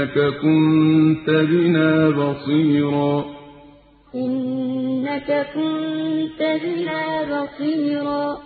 إِنَّكَ كُنتَ بِنَا بَصِيرًا. إِنَّكَ كُنتَ بِنَا بَصِيرًا.